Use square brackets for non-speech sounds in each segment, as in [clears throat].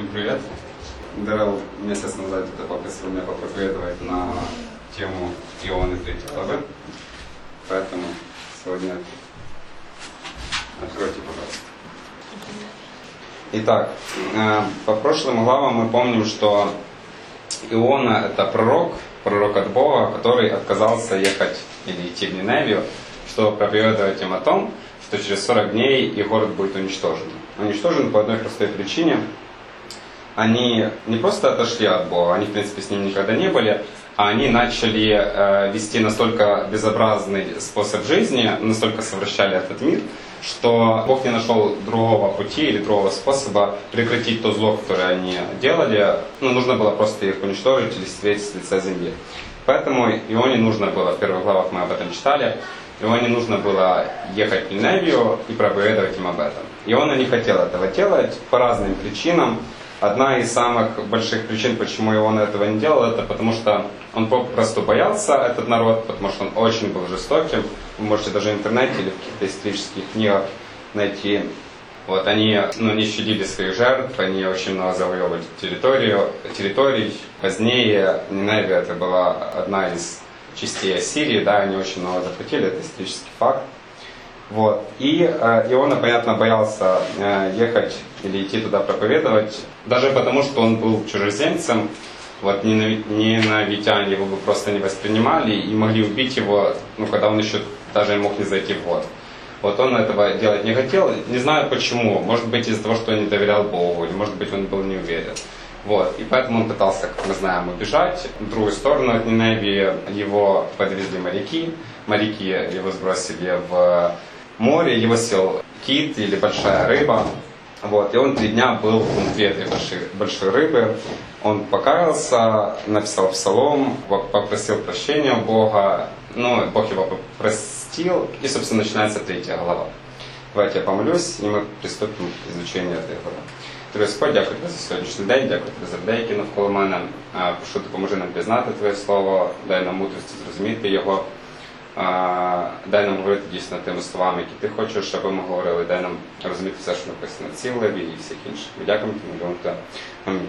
Всем привет. Дэрил месяц назад это попросил меня попроповедовать на тему Ионы 3 главы. Поэтому сегодня откройте, пожалуйста. Итак, э, по прошлым главам мы помним, что Иона это пророк, пророк от Бога, который отказался ехать или идти в Ниневию, чтобы проповедовать им о том, что через 40 дней их город будет уничтожен. Уничтожен по одной простой причине. Они не просто отошли от Бога, они в принципе с ним никогда не были, а они начали э, вести настолько безобразный способ жизни, настолько совращали этот мир, что Бог не нашел другого пути или другого способа прекратить то зло, которое они делали. Ну, нужно было просто их уничтожить или стереть с лица земли. Поэтому его не нужно было, в первых главах мы об этом читали, его не нужно было ехать в Ниневию и проповедовать им об этом. И он не хотел этого делать по разным причинам. Одна из самых больших причин, почему он этого не делал, это потому что он попросту боялся этот народ, потому что он очень был жестоким. Вы можете даже в интернете или в каких-то исторических книгах найти. Вот, они ну, не щадили своих жертв, они очень много завоевывали территорию, территорий. Позднее Ниневия это была одна из частей Ассирии, да, они очень много захватили, это исторический факт. Вот. И э, Иона, понятно, боялся э, ехать или идти туда проповедовать, даже потому, что он был чужеземцем, вот ненавитяне его бы просто не воспринимали и могли убить его, ну, когда он еще даже мог не зайти в год. Вот он этого делать не хотел, не знаю почему, может быть из-за того, что он не доверял Богу, или может быть он был не уверен. Вот. И поэтому он пытался, как мы знаем, убежать в другую сторону от Ниневии. Его подвезли моряки. Моряки его сбросили в море. Его сел кит или большая рыба. Вот. И он три дня был внутри этой большой, большой рыбы. Он покаялся, написал псалом, попросил прощения у Бога. Ну, Бог его простил. И, собственно, начинается третья глава. Давайте я помолюсь, и мы приступим к изучению этой главы. Дорогі Господь, дякую тобі за сьогоднішній день, дякую тобі за людей, які навколо мене. Прошу допоможи нам пізнати Твоє Слово, дай нам мудрості зрозуміти його. Дай нам говорити дійсно тими словами, які ти хочеш, щоб ми говорили, дай нам розуміти все, що написано в цій главі і всіх інших. Ми дякуємо тобі, Тебе. Амінь.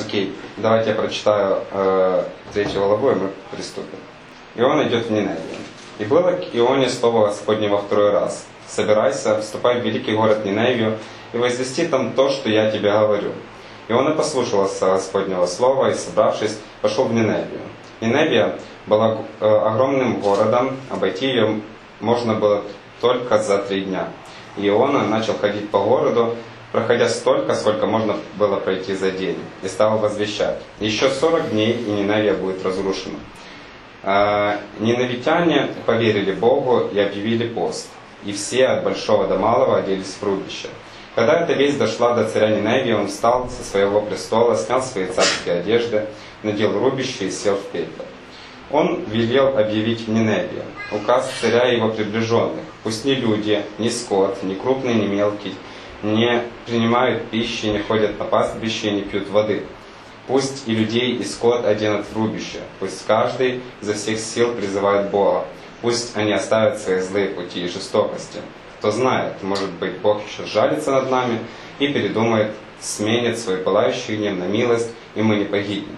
Окей, давайте я прочитаю э, третью главу, и мы приступим. Иоанн идет в Ниневию. «И было к Ионе слово Господне во второй раз. Собирайся, вступай в великий город Ниневию, и возвести там то, что я тебе говорю. И он и послушался Господнего слова, и, собравшись, пошел в Ниневию. Ниневия была э, огромным городом, обойти ее можно было только за три дня. И он начал ходить по городу, проходя столько, сколько можно было пройти за день, и стал возвещать. Еще сорок дней, и Ниневия будет разрушена. Э, ниневитяне поверили Богу и объявили пост, и все от большого до малого оделись в рубище. Когда эта весть дошла до царя Ниневии, он встал со своего престола, снял свои царские одежды, надел рубище и сел в пепел. Он велел объявить в Ниневии указ царя и его приближенных. Пусть ни люди, ни скот, ни крупный, ни мелкий, не принимают пищи, не ходят на пастбище не пьют воды. Пусть и людей, и скот оденут в рубище. Пусть каждый изо всех сил призывает Бога. Пусть они оставят свои злые пути и жестокости. Кто знает, может быть, Бог еще жалится над нами и передумает, сменит свой пылающий гнев на милость, и мы не погибнем.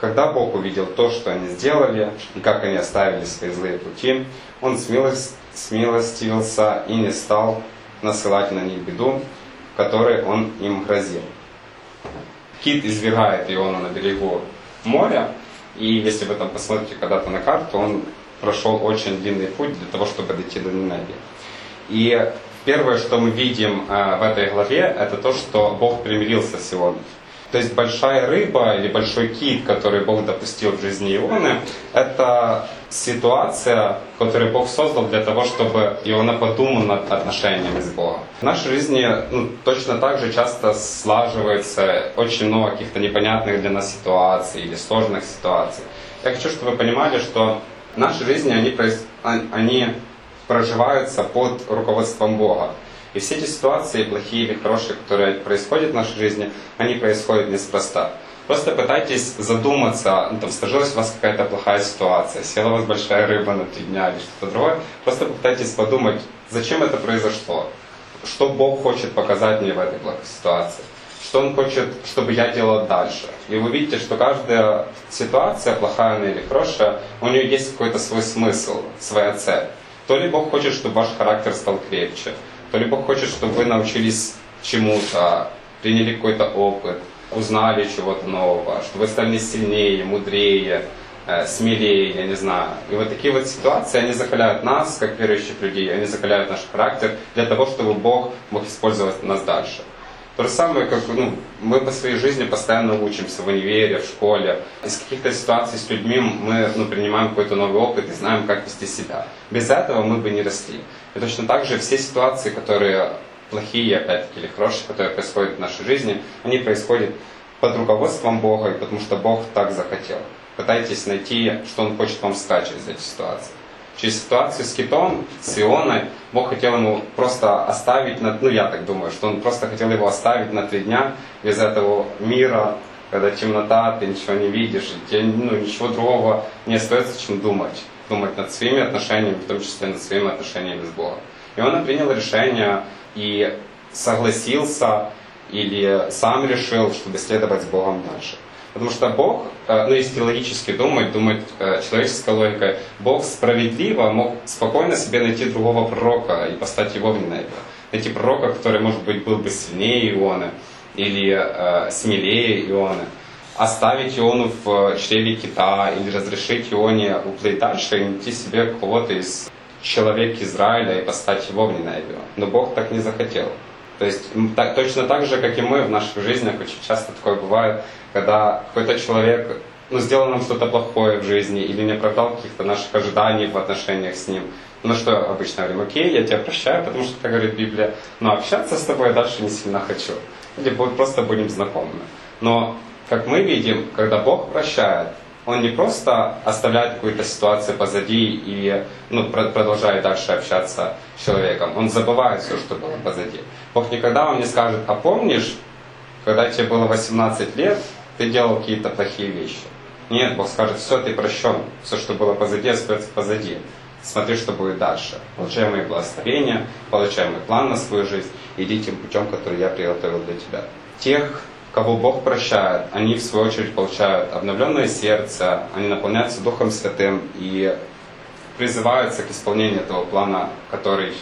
Когда Бог увидел то, что они сделали, и как они оставили свои злые пути, Он смилостивился и не стал насылать на них беду, которой Он им грозил. Кит извергает Иона на берегу моря, и если вы там посмотрите когда-то на карту, он прошел очень длинный путь для того, чтобы дойти до Ниневии. И первое, что мы видим э, в этой главе, это то, что Бог примирился с Ионой. То есть большая рыба или большой кит, который Бог допустил в жизни Ионы, это ситуация, которую Бог создал для того, чтобы Иона подумал над отношениями с Богом. В нашей жизни ну, точно так же часто слаживается очень много каких-то непонятных для нас ситуаций или сложных ситуаций. Я хочу, чтобы вы понимали, что в нашей жизни они, они проживаются под руководством Бога. И все эти ситуации, плохие или хорошие, которые происходят в нашей жизни, они происходят неспроста. Просто пытайтесь задуматься, ну, там, сложилась у вас какая-то плохая ситуация, села у вас большая рыба на три дня или что-то другое. Просто попытайтесь подумать, зачем это произошло, что Бог хочет показать мне в этой плохой ситуации. что Он хочет, чтобы я делал дальше. И вы видите, что каждая ситуация, плохая она или хорошая, у нее есть какой-то свой смысл, своя цель. То ли Бог хочет, чтобы ваш характер стал крепче, то ли Бог хочет, чтобы вы научились чему-то, приняли какой-то опыт, узнали чего-то нового, чтобы вы стали сильнее, мудрее, э, смелее, я не знаю. И вот такие вот ситуации, они закаляют нас, как верующих людей, они закаляют наш характер для того, чтобы Бог мог использовать нас дальше. То же самое, как ну, мы по своей жизни постоянно учимся в универе, в школе. Из каких-то ситуаций с людьми мы ну, принимаем какой-то новый опыт и знаем, как вести себя. Без этого мы бы не росли. И точно так же все ситуации, которые плохие, опять-таки, или хорошие, которые происходят в нашей жизни, они происходят под руководством Бога и потому что Бог так захотел. Пытайтесь найти, что Он хочет вам сказать через эти ситуации через ситуацию с китом, с Ионой, Бог хотел ему просто оставить, на, ну я так думаю, что он просто хотел его оставить на три дня без этого мира, когда темнота, ты ничего не видишь, и тебе ну, ничего другого не остается, чем думать. Думать над своими отношениями, в том числе над своими отношениями с Богом. И он принял решение и согласился или сам решил, чтобы следовать с Богом дальше. Потому что Бог, э, ну если логически думать, думать э, человеческой логикой, Бог справедливо мог спокойно себе найти другого пророка и поставить его в Ниневию. Найти пророка, который, может быть, был бы сильнее Ионы или э, смелее Ионы. Оставить Иону в чреве кита или разрешить Ионе уплыть дальше и найти себе кого-то из человек Израиля и поставить его в Ниневию. Но Бог так не захотел. То есть так, точно так же, как и мы в наших жизнях, очень часто такое бывает, когда какой-то человек ну, сделал нам что-то плохое в жизни или не оправдал каких-то наших ожиданий в отношениях с ним. Ну что обычно говорим, окей, я тебя прощаю, потому что, как говорит Библия, но общаться с тобой я дальше не сильно хочу. Или просто будем знакомыми. Но, как мы видим, когда Бог прощает, Он не просто оставляет какую-то ситуацию позади и ну, продолжает дальше общаться с человеком. Он забывает все, что было позади. Бог никогда вам не скажет, а помнишь, когда тебе было 18 лет, ты делал какие-то плохие вещи. Нет, Бог скажет, все, ты прощен, все, что было позади, остается позади. Смотри, что будет дальше. Получай мои благословения, получай мой план на свою жизнь, иди тем путем, который я приготовил для тебя. Тех, кого Бог прощает, они в свою очередь получают обновленное сердце, они наполняются Духом Святым и призываются к исполнению этого плана, который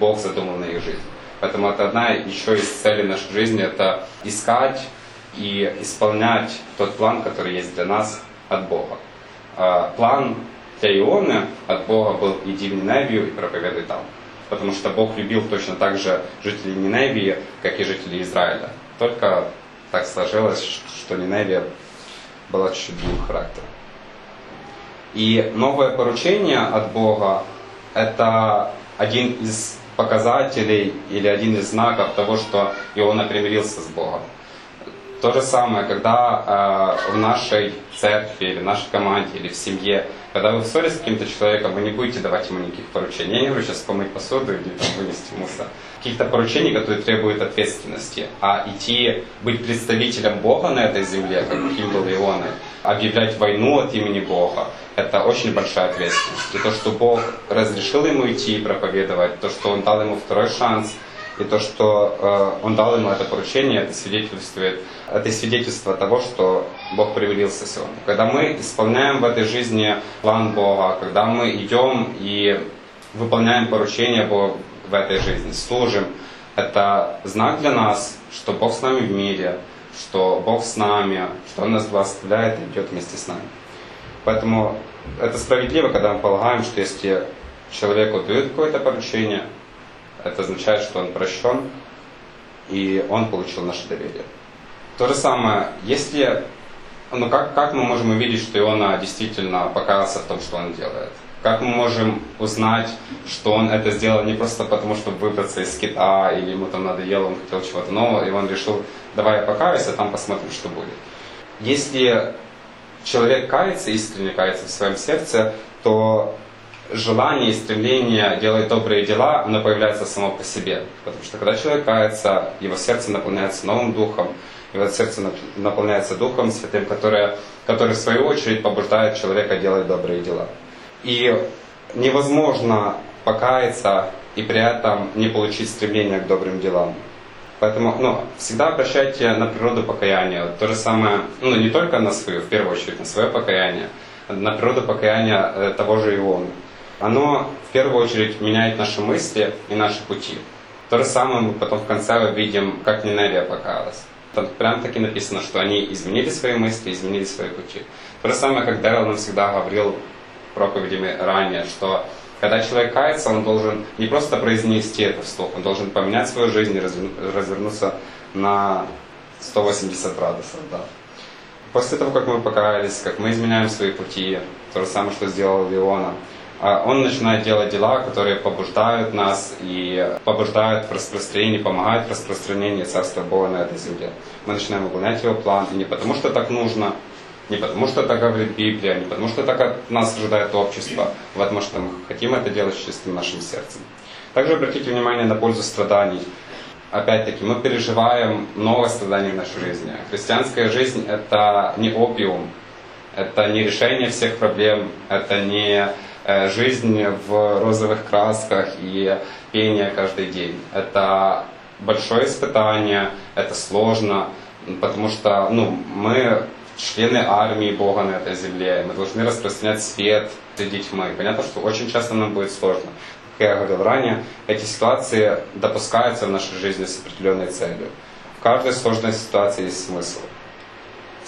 Бог задумал на их жизнь. Поэтому это одна еще из целей нашей жизни, это искать и исполнять тот план, который есть для нас от Бога. А, план для Ионы от Бога был «иди в Ниневию и проповедуй там». Потому что Бог любил точно так же жителей Ниневии, как и жителей Израиля. Только так сложилось, что Ниневия была чуть-чуть другим характером. И новое поручение от Бога – это один из показателей или один из знаков того, что Иона примирился с Богом. То же самое, когда э, в нашей церкви или в нашей команде или в семье, когда вы ссоре с каким-то человеком, вы не будете давать ему никаких поручений. Я не говорю сейчас помыть посуду или там, вынести мусор. Каких-то поручений, которые требуют ответственности. А идти, быть представителем Бога на этой земле, как каким был Иона, объявлять войну от имени Бога, это очень большая ответственность. И то, что Бог разрешил ему идти и проповедовать, то, что Он дал ему второй шанс, и то, что э, Он дал ему это поручение, это свидетельствует, это свидетельство того, что Бог привелился сегодня. Когда мы исполняем в этой жизни план Бога, когда мы идем и выполняем поручение Бога в этой жизни, служим, это знак для нас, что Бог с нами в мире, что Бог с нами, что Он нас благословляет и идет вместе с нами. Поэтому это справедливо, когда мы полагаем, что если человеку дают какое-то поручение, это означает, что он прощен, и он получил наше доверие. То же самое, если, ну как, как мы можем увидеть, что Иона действительно покаялся в том, что он делает? Как мы можем узнать, что он это сделал не просто потому, чтобы выбраться из кита, или ему там надоело, он хотел чего-то нового, и он решил, давай я покаюсь, а там посмотрим, что будет. Если человек кается, искренне кается в своем сердце, то желание и стремление делать добрые дела, оно появляется само по себе. Потому что когда человек кается, его сердце наполняется новым духом, его сердце наполняется духом святым, который, который в свою очередь побуждает человека делать добрые дела. И невозможно покаяться и при этом не получить стремление к добрым делам. Поэтому ну, всегда обращайте на природу покаяния. То же самое, ну не только на свою, в первую очередь, на свое покаяние, на природу покаяния э, того же Иона. Оно в первую очередь меняет наши мысли и наши пути. То же самое мы потом в конце видим, как Ниневия покаялась. Там прям таки написано, что они изменили свои мысли, изменили свои пути. То же самое, как Дэрил нам всегда говорил проповедями ранее, что когда человек кается, он должен не просто произнести это вслух, он должен поменять свою жизнь и развернуться на 180 градусов. Да. После того, как мы покаялись, как мы изменяем свои пути, то же самое, что сделал Иона, а он начинает делать дела, которые побуждают нас и побуждают в распространении, помогают в распространении Царства Бога на этой земле. Мы начинаем выполнять его план, и не потому, что так нужно, не потому, что так говорит Библия, не потому, что так от нас ожидает общество, а потому что мы хотим это делать с чистым нашим сердцем. Также обратите внимание на пользу страданий. Опять-таки, мы переживаем много страданий в нашей жизни. Христианская жизнь – это не опиум, это не решение всех проблем, это не э, жизнь в розовых красках и пение каждый день. Это большое испытание, это сложно, потому что ну, мы члены армии Бога на этой земле. Мы должны распространять свет среди тьмы. Понятно, что очень часто нам будет сложно. Как я говорил ранее, эти ситуации допускаются в нашей жизни с определенной целью. В каждой сложной ситуации есть смысл.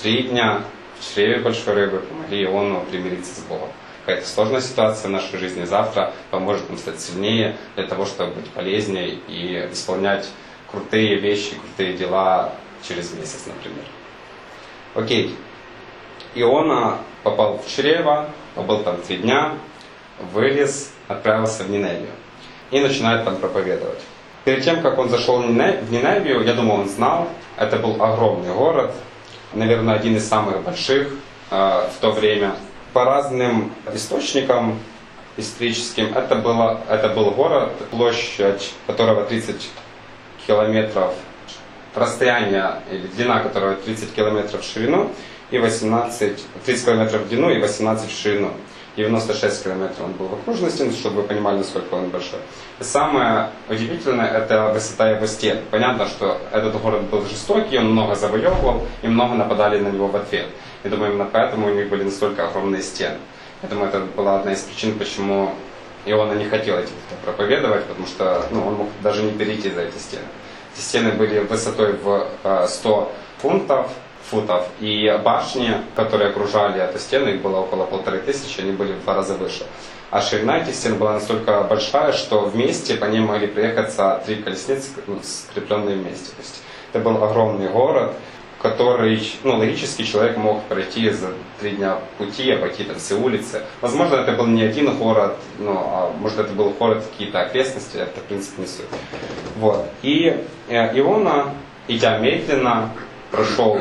Три дня в чреве большой рыбы помогли Иону примириться с Богом. Какая-то сложная ситуация в нашей жизни завтра поможет нам стать сильнее для того, чтобы быть полезнее и исполнять крутые вещи, крутые дела через месяц, например. Окей. Иона попал в чрево, побыл там три дня, вылез, отправился в Ниневию и начинает там проповедовать. Перед тем, как он зашел в Ниневию, я думаю, он знал, это был огромный город, наверное, один из самых больших э, в то время. По разным источникам историческим, это, было, это был город, площадь которого 30 километров расстояние или длина которого 30 километров в ширину и 18, 30 километров в длину и 18 в ширину. 96 километров он был в окружности, чтобы вы понимали, насколько он большой. Самое удивительное – это высота его стен. Понятно, что этот город был жестокий, он много завоевывал, и много нападали на него в ответ. И думаю, именно поэтому у них были настолько огромные стены. Я думаю, это была одна из причин, почему Иона не хотел этим проповедовать, потому что ну, он мог даже не перейти за эти стены. Стены были высотой в 100 э, фунтов, футов, и башни, которые окружали эту стену, их было около полторы тысячи, они были в два раза выше. А ширина этих стен была настолько большая, что вместе по ней могли приехаться три колесницы, ну, скрепленные вместе. То есть это был огромный город, который, ну, логически человек мог пройти за три дня пути, обойти там все улицы. Возможно, это был не один город, ну, а может это был город, какие-то окрестности, это в принципе не суть. Вот. И э, Иона, идя медленно, прошел,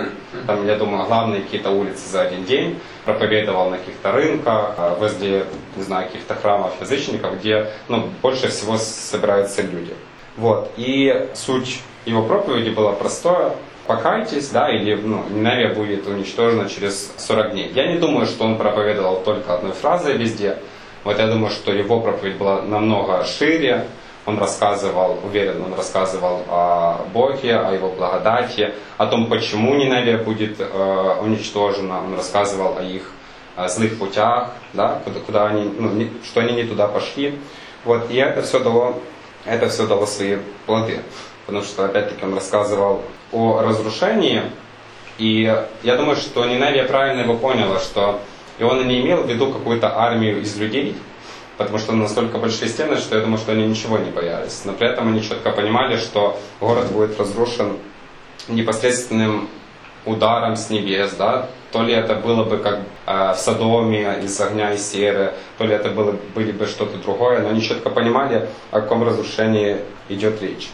там, я думаю, главные какие-то улицы за один день, проповедовал на каких-то рынках, э, возле, не знаю, каких-то храмов язычников, где, ну, больше всего собираются люди. Вот. И суть его проповеди была простая покайтесь, да, или ну, Ниневия будет уничтожена через 40 дней. Я не думаю, что он проповедовал только одной фразой везде. Вот я думаю, что его проповедь была намного шире. Он рассказывал, уверен, он рассказывал о Боге, о его благодати, о том, почему Ниневия будет э, уничтожена. Он рассказывал о их э, злых путях, да, куда, куда они, ну, не, что они не туда пошли. Вот, и это все дало, это все дало свои плоды потому что, опять-таки, он рассказывал о разрушении, и я думаю, что Ниневия правильно его поняла, что и он не имел в виду какую-то армию из людей, потому что настолько большие стены, что я думаю, что они ничего не боялись. Но при этом они четко понимали, что город будет разрушен непосредственным ударом с небес, да, то ли это было бы как э, в Содоме из огня и серы, то ли это было, были бы что-то другое, но они четко понимали, о каком разрушении идет речь.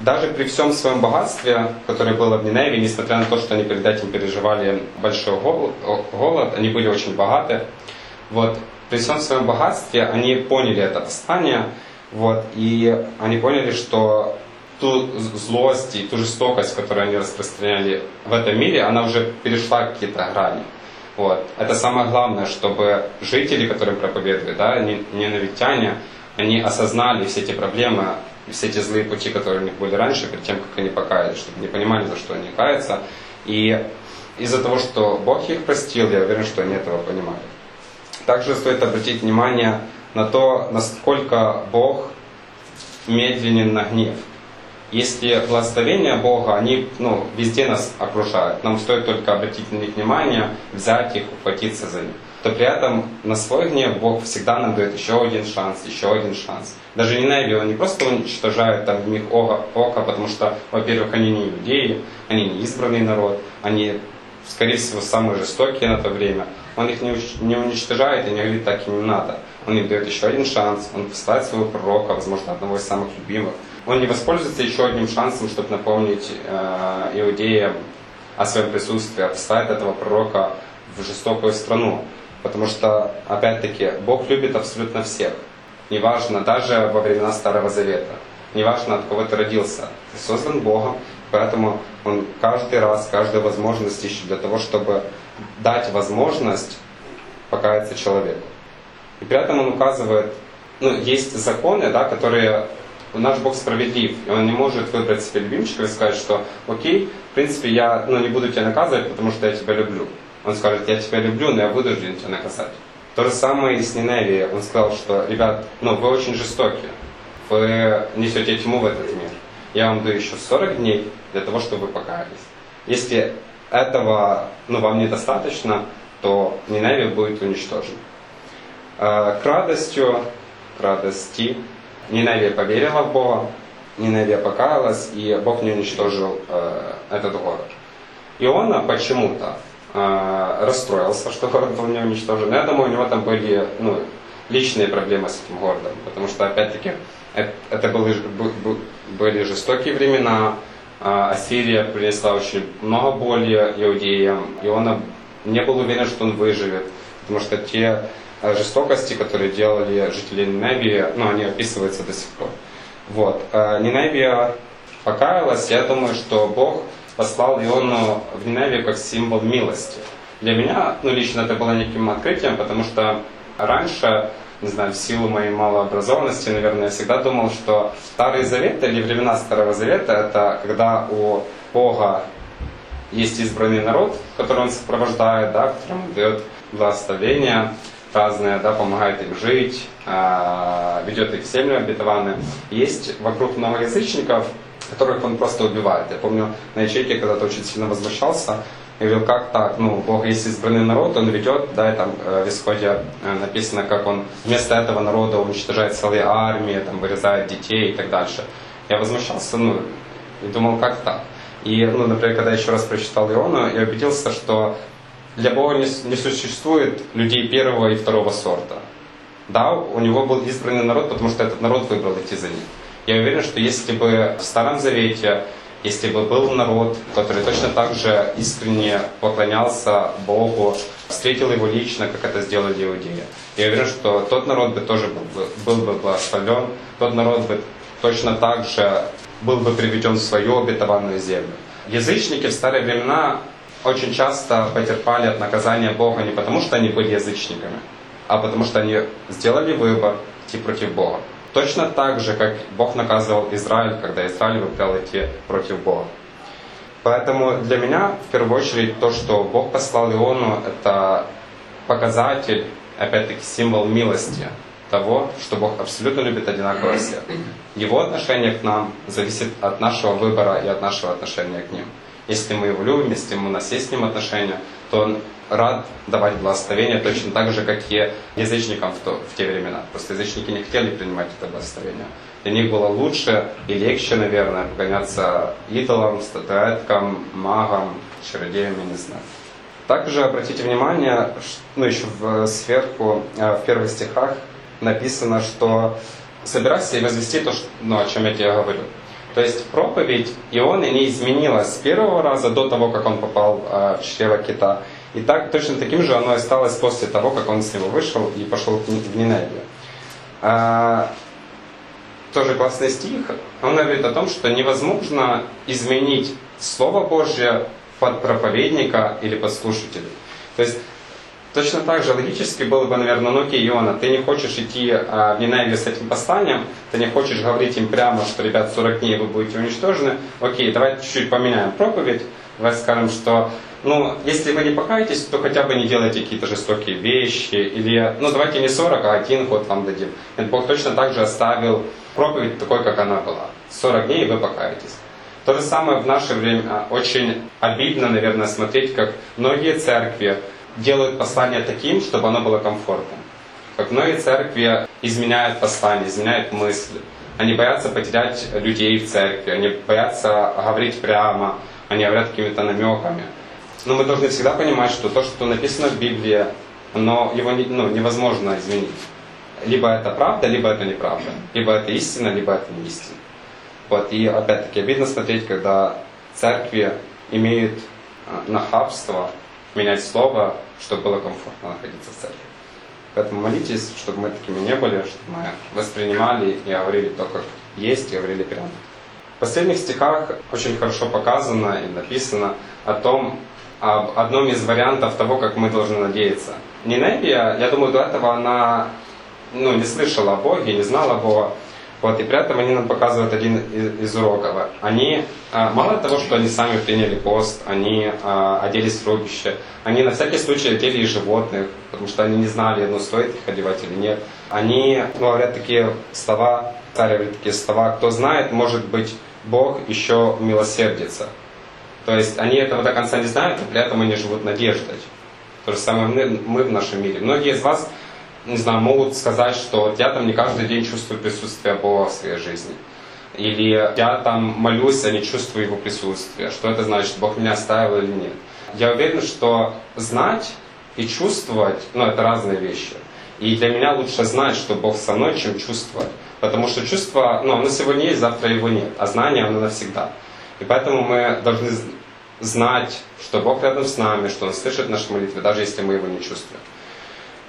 Даже при всем своем богатстве, которое было в Ниневии, несмотря на то, что они перед этим переживали большой голод, они были очень богаты. Вот, при всем своем богатстве они поняли это восстание, вот, и они поняли, что ту злость и ту жестокость, которую они распространяли в этом мире, она уже перешла какие-то грани. Вот. Это самое главное, чтобы жители, которые проповедуют, да, ненавидтяне, они осознали все эти проблемы все эти злые пути, которые у них были раньше, перед тем, как они покаялись, чтобы не понимали, за что они каются. И из-за того, что Бог их простил, я уверен, что они этого понимали. Также стоит обратить внимание на то, насколько Бог медленен на гнев. Если благословения Бога, они ну, везде нас окружают, нам стоит только обратить на них внимание, взять их, ухватиться за них то при этом на свой гнев Бог всегда нам дает еще один шанс, еще один шанс. Даже не Неви, он не просто уничтожает там в них око, око, потому что, во-первых, они не иудеи, они не избранный народ, они, скорее всего, самые жестокие на то время. Он их не, не уничтожает и не говорит, так и не надо. Он им дает еще один шанс, он посылает своего пророка, возможно, одного из самых любимых. Он не воспользуется еще одним шансом, чтобы напомнить э, иудеям о своем присутствии, а посылает этого пророка в жестокую страну. Потому что, опять-таки, Бог любит абсолютно всех. Неважно, даже во времена Старого Завета. Неважно, от кого ты родился. Ты создан Богом, поэтому Он каждый раз, каждую возможность ищет для того, чтобы дать возможность покаяться человеку. И при этом Он указывает, ну, есть законы, да, которые наш Бог справедлив, и Он не может выбрать себе любимчика и сказать, что окей, в принципе, я ну, не буду тебя наказывать, потому что я тебя люблю. Он скажет, я тебя люблю, но я вынужден тебя наказать. То же самое и с Ниневией. Он сказал, что, ребят, ну вы очень жестоки. Вы несете тьму в этот мир. Я вам даю еще 40 дней для того, чтобы вы покаялись. Если этого ну, вам недостаточно, то Ниневия будет уничтожена. К радостью, к радости, Ниневия поверила в Бога, Ниневия покаялась, и Бог не уничтожил э, этот город. Иона почему-то расстроился, что город был не уничтожен. Я думаю, у него там были ну, личные проблемы с этим городом, потому что, опять-таки, это, были, были жестокие времена, э, Ассирия принесла очень много боли иудеям, и он не был уверен, что он выживет, потому что те э, жестокости, которые делали жители Ниневии, ну, они описываются до сих пор. Вот. Ниневия покаялась, я думаю, что Бог послал Иону в Ниневию как символ милости. Для меня, ну, лично это было неким открытием, потому что раньше, не знаю, в силу моей малообразованности, наверное, я всегда думал, что Старый Завет или времена Старого Завета это когда у Бога есть избранный народ, который он сопровождает, да, которому дает благословения разные, да, помогает им жить, а, ведет их в землю обетованную. Есть вокруг много язычников, которых он просто убивает. Я помню, на ячейке когда-то очень сильно возмущался, и говорил, как так, ну, Бог есть избранный народ, он ведет, да, и там э, в исходе э, написано, как он вместо этого народа уничтожает целые армии, там, вырезает детей и так дальше. Я возмущался, ну, и думал, как так? И, ну, например, когда я еще раз прочитал Иону, я убедился, что для Бога не, не существует людей первого и второго сорта. Да, у него был избранный народ, потому что этот народ выбрал идти за ним. Я уверен, что если бы в Старом Завете, если бы был народ, который точно так же искренне поклонялся Богу, встретил его лично, как это сделали иудеи, я уверен, что тот народ бы тоже был бы, был бы благословлен, тот народ бы точно так же был бы приведен в свою обетованную землю. Язычники в старые времена очень часто потерпали от наказания Бога не потому, что они были язычниками, а потому что они сделали выбор идти против Бога. Точно так же, как Бог наказывал Израиль, когда Израиль выбрал идти против Бога. Поэтому для меня, в первую очередь, то, что Бог послал Иону, это показатель, опять-таки, символ милости того, что Бог абсолютно любит одинаково всех. Его отношение к нам зависит от нашего выбора и от нашего отношения к ним. Если мы его любим, если у нас есть с ним отношения, то он рад давать благословение точно так же, как и язычникам в, то, в те времена. Просто язычники не хотели принимать это благословение. Для них было лучше и легче, наверное, поклоняться идолам, статуэткам, магам, чародеям, я не знаю. Также обратите внимание, ну еще в, сверху, э, в первых стихах написано, что собирайся и возвести то, что, ну, о чем я тебе говорю. То есть проповедь Ионы не изменилась с первого раза до того, как он попал э, в чрево кита. И так, точно таким же оно осталось после того, как он с него вышел и пошел в Ниневию. А, тоже классный стих. Он говорит о том, что невозможно изменить Слово Божье под проповедника или под слушателя. То есть Точно так же логически было бы, наверное, ну окей, Иона, ты не хочешь идти а, в Ниневию с этим посланием, ты не хочешь говорить им прямо, что, ребят, 40 дней вы будете уничтожены. Окей, давай чуть-чуть поменяем проповедь, давай скажем, что ну, если вы не покаетесь, то хотя бы не делайте какие-то жестокие вещи, или, ну, давайте не 40, а один ход вам дадим. Нет, Бог точно так же оставил проповедь такой, как она была. 40 дней, и вы покаетесь. То же самое в наше время очень обидно, наверное, смотреть, как многие церкви делают послание таким, чтобы оно было комфортным. Как многие церкви изменяют послание, изменяют мысли. Они боятся потерять людей в церкви, они боятся говорить прямо, они говорят какими-то намеками. Но мы должны всегда понимать, что то, что написано в Библии, но его не, ну, невозможно изменить. Либо это правда, либо это неправда. Либо это истина, либо это не истина. Вот, и опять-таки обидно смотреть, когда церкви имеют а, нахабство менять слово, чтобы было комфортно находиться в церкви. Поэтому молитесь, чтобы мы такими не были, чтобы мы воспринимали и говорили то, как есть, и говорили прямо. В последних стихах очень хорошо показано и написано о том, об одном из вариантов того, как мы должны надеяться. Ниневия, я думаю, до этого она ну, не слышала о Боге, не знала Бога. Вот, и при этом они нам показывают один из уроков. Они, а, мало того, что они сами приняли пост, они а, оделись в рубище, они на всякий случай одели и животных, потому что они не знали, ну, стоит их одевать или нет. Они ну, говорят такие слова, царь говорит такие слова, кто знает, может быть, Бог еще милосердится. То есть они этого до конца не знают, но при этом они живут надеждой. То же самое мы, мы в нашем мире. Многие из вас, не знаю, могут сказать, что я там не каждый день чувствую присутствие Бога в своей жизни. Или я там молюсь, а не чувствую Его присутствие. Что это значит, Бог меня оставил или нет. Я уверен, что знать и чувствовать, ну, это разные вещи. И для меня лучше знать, что Бог со мной, чем чувствовать. Потому что чувство, ну, оно сегодня есть, завтра его нет. А знание, оно навсегда. И поэтому мы должны знать, что Бог рядом с нами, что Он слышит наши молитвы, даже если мы Его не чувствуем.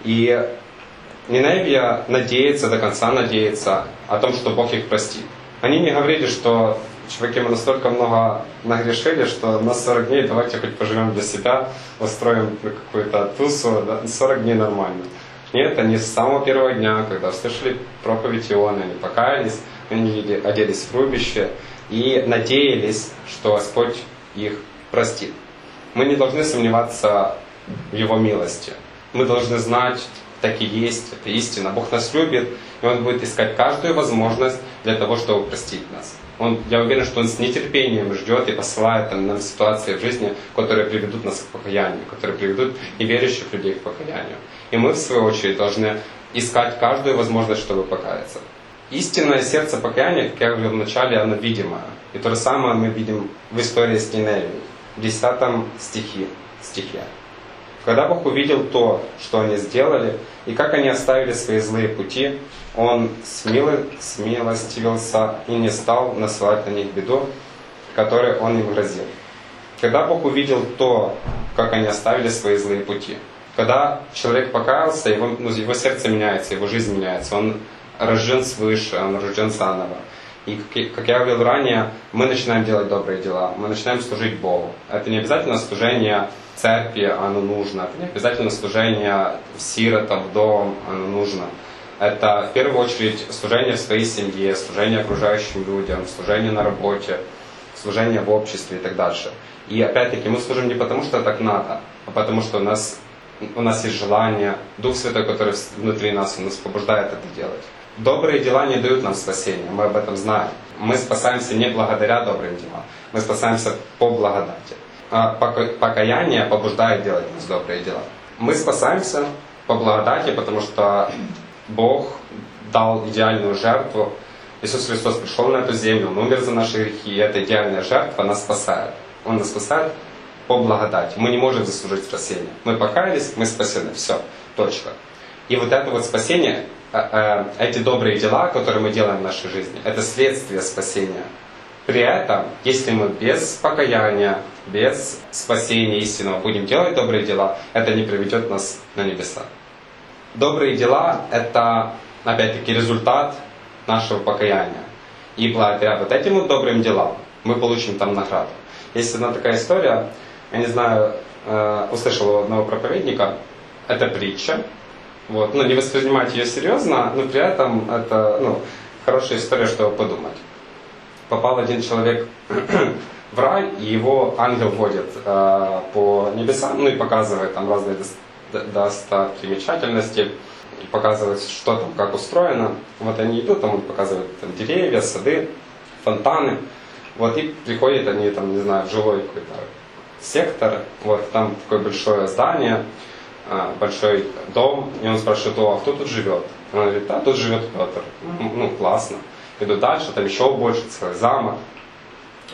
И Ниневия надеется, до конца надеется о том, что Бог их простит. Они не говорили, что чуваки, мы настолько много нагрешили, что на 40 дней давайте хоть поживем для себя, устроим какую-то тусу, да, 40 дней нормально. Нет, они с самого первого дня, когда услышали проповедь Иона, они покаялись, они оделись в рубище и надеялись, что Господь их простит. Мы не должны сомневаться в Его милости. Мы должны знать, так и есть, это истина. Бог нас любит, и Он будет искать каждую возможность для того, чтобы простить нас. Он, я уверен, что Он с нетерпением ждет и посылает нам ситуации в жизни, которые приведут нас к покаянию, которые приведут и людей к покаянию. И мы, в свою очередь, должны искать каждую возможность, чтобы покаяться. Истинное сердце покаяния, как я говорил вначале, оно видимое. И то же самое мы видим в истории с Ниневией в 10 стихе, стихе. Когда Бог увидел то, что они сделали, и как они оставили свои злые пути, Он смило, смилостивился и не стал насылать на них беду, которой Он им грозил. Когда Бог увидел то, как они оставили свои злые пути, когда человек покаялся, его, ну, его сердце меняется, его жизнь меняется, он рожден свыше, он рожден заново. И, как я говорил ранее, мы начинаем делать добрые дела, мы начинаем служить Богу. Это не обязательно служение церкви, оно нужно. Это не обязательно служение сиротам, вдовам, оно нужно. Это в первую очередь служение в своей семье, служение окружающим людям, служение на работе, служение в обществе и так дальше. И опять-таки мы служим не потому, что так надо, а потому что у нас, у нас есть желание, Дух Святой, который внутри нас, он нас побуждает это делать. Добрые дела не дают нам спасения, мы об этом знаем. Мы спасаемся не благодаря добрым делам, мы спасаемся по благодати. А покаяние побуждает делать добрые дела. Мы спасаемся по благодати, потому что Бог дал идеальную жертву. Иисус Христос пришел на эту землю, Он умер за наши грехи, и эта идеальная жертва нас спасает. Он нас спасает по благодати. Мы не можем заслужить спасение. Мы покаялись, мы спасены. Все. Точка. И вот это вот спасение, Э, э, эти добрые дела, которые мы делаем в нашей жизни, это следствие спасения. При этом, если мы без покаяния, без спасения истинного будем делать добрые дела, это не приведет нас на небеса. Добрые дела – это, опять-таки, результат нашего покаяния. И благодаря вот этим вот добрым делам мы получим там награду. Есть одна такая история, я не знаю, э, услышал у одного проповедника, это притча. Вот. Ну, не воспринимать ее серьезно, но при этом это ну, хорошая история, чтобы подумать. Попал один человек [clears throat] в рай, и его ангел водит э, по небесам, ну и показывает там разные дос- достопримечательности, показывает, что там, как устроено. Вот они идут, там он показывает там, деревья, сады, фонтаны. Вот и приходят они там, не знаю, в жилой какой-то сектор, вот там такое большое здание, а, большой дом, и он спрашивает, о, а кто тут живет? Он говорит, да, тут живет Петр. Ну, ну, классно. Иду дальше, там еще больше, целый замок.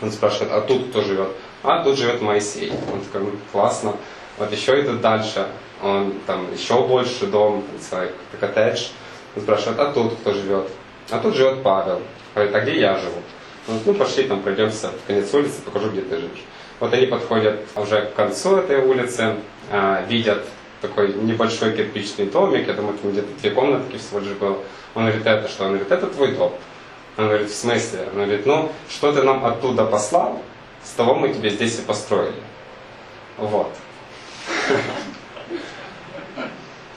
Он спрашивает, а тут кто живет? А тут живет Моисей. Он такой, ну, классно. Вот еще идут дальше, он там еще больше дом, целый коттедж. Он спрашивает, а тут кто живет? А тут живет Павел. Говорит, а где я живу? Он говорит, ну пошли там пройдемся в конец улицы, покажу, где ты живешь. Вот они подходят уже к концу этой улицы, а, видят такой небольшой кирпичный домик, я думаю, там где-то две комнатки всего лишь было. Он говорит, это что? Он говорит, это твой дом. Он говорит, в смысле? Он говорит, ну, что ты нам оттуда послал, с того мы тебе здесь и построили. Вот. [laughs]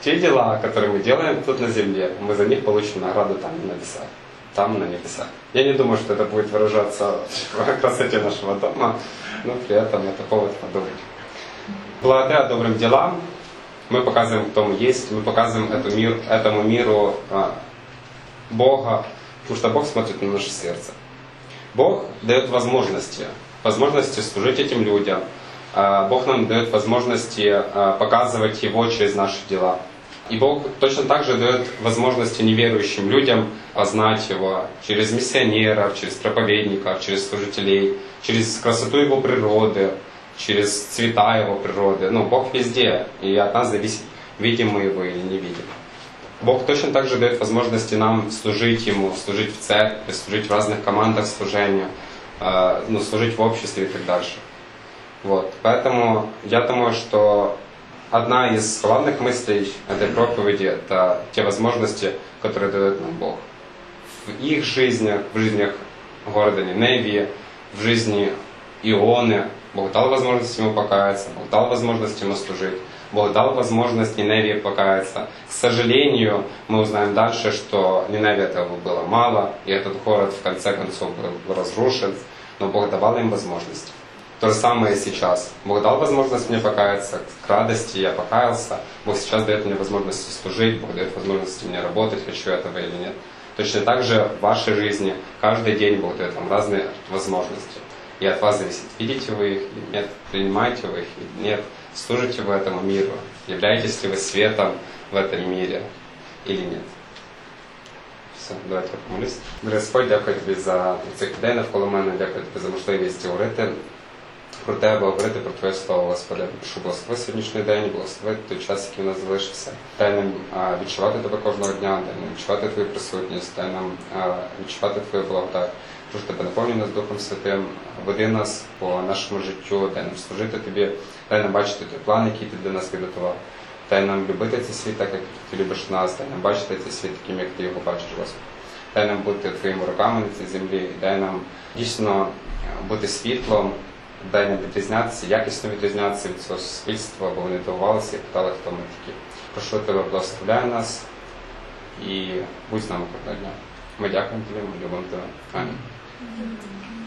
Те дела, которые мы делаем тут на земле, мы за них получим награду там на небесах. Там на небесах. Я не думаю, что это будет выражаться [laughs] в красоте нашего дома, но при этом это повод подумать. Благодаря добрым делам мы показываем, кто мы есть, мы показываем эту мир, этому миру а, Бога, потому что Бог смотрит на наше сердце. Бог дает возможности, возможности служить этим людям. А, Бог нам дает возможности а, показывать Его через наши дела. И Бог точно так же дает возможности неверующим людям познать Его через миссионеров, через проповедников, через служителей, через красоту Его природы, через цвета Его природы. Ну, Бог везде, и от нас зависит, видим мы Его или не видим. Бог точно так же дает возможности нам служить Ему, служить в церкви, служить в разных командах служения, э, ну, служить в обществе и так дальше. Вот. Поэтому я думаю, что одна из главных мыслей этой проповеди – это те возможности, которые дает нам Бог. В их жизнях, в жизнях города Ниневии, в жизни Ионы, Бог дал возможность ему покаяться, Бог дал возможность ему служить, Бог дал возможность Ниневии покаяться. К сожалению, мы узнаем дальше, что Ниневии этого было мало, и этот город в конце концов был разрушен, но Бог давал им возможность. То же самое и сейчас. Бог дал возможность мне покаяться, к радости я покаялся. Бог сейчас дает мне возможность служить, Бог дает возможность мне работать, хочу этого или нет. Точно так же в вашей жизни каждый день Бог дает вам разные возможности. И от вас зависит, видите вы их или нет, принимаете вы их или нет, служите вы этому миру, являетесь ли вы светом в этом мире или нет. Все, давайте помолюсь. Господь, дякую тобі за цих людей навколо мене, дякую тобі за можливість говорити про тебе, говорити про Твоє Слово, Господи. Прошу благослови сьогоднішній день, благослови той час, який у нас залишився. Дай нам а, відчувати тебе кожного дня, дай нам відчувати Твою присутність, дай нам а, відчувати Твою благодать. Прошу тебе наповнюй нас Духом Святим, веди нас по нашому життю, дай нам служити тобі, дай нам бачити той план, який ти для нас підготував. Дай нам любити цей світ так, як ти любиш нас, дай нам бачити цей світ таким, як ти його бачиш, Господи. Дай нам бути твоїми руками на цій землі, дай нам дійсно бути світлом, дай нам відрізнятися, якісно відрізнятися від цього суспільства, бо вони дивувалися і питали, хто ми такі. Прошу тебе, благословляй нас і будь з нами кожного дня. Ми дякуємо тобі, ми любимо тебе. Амінь.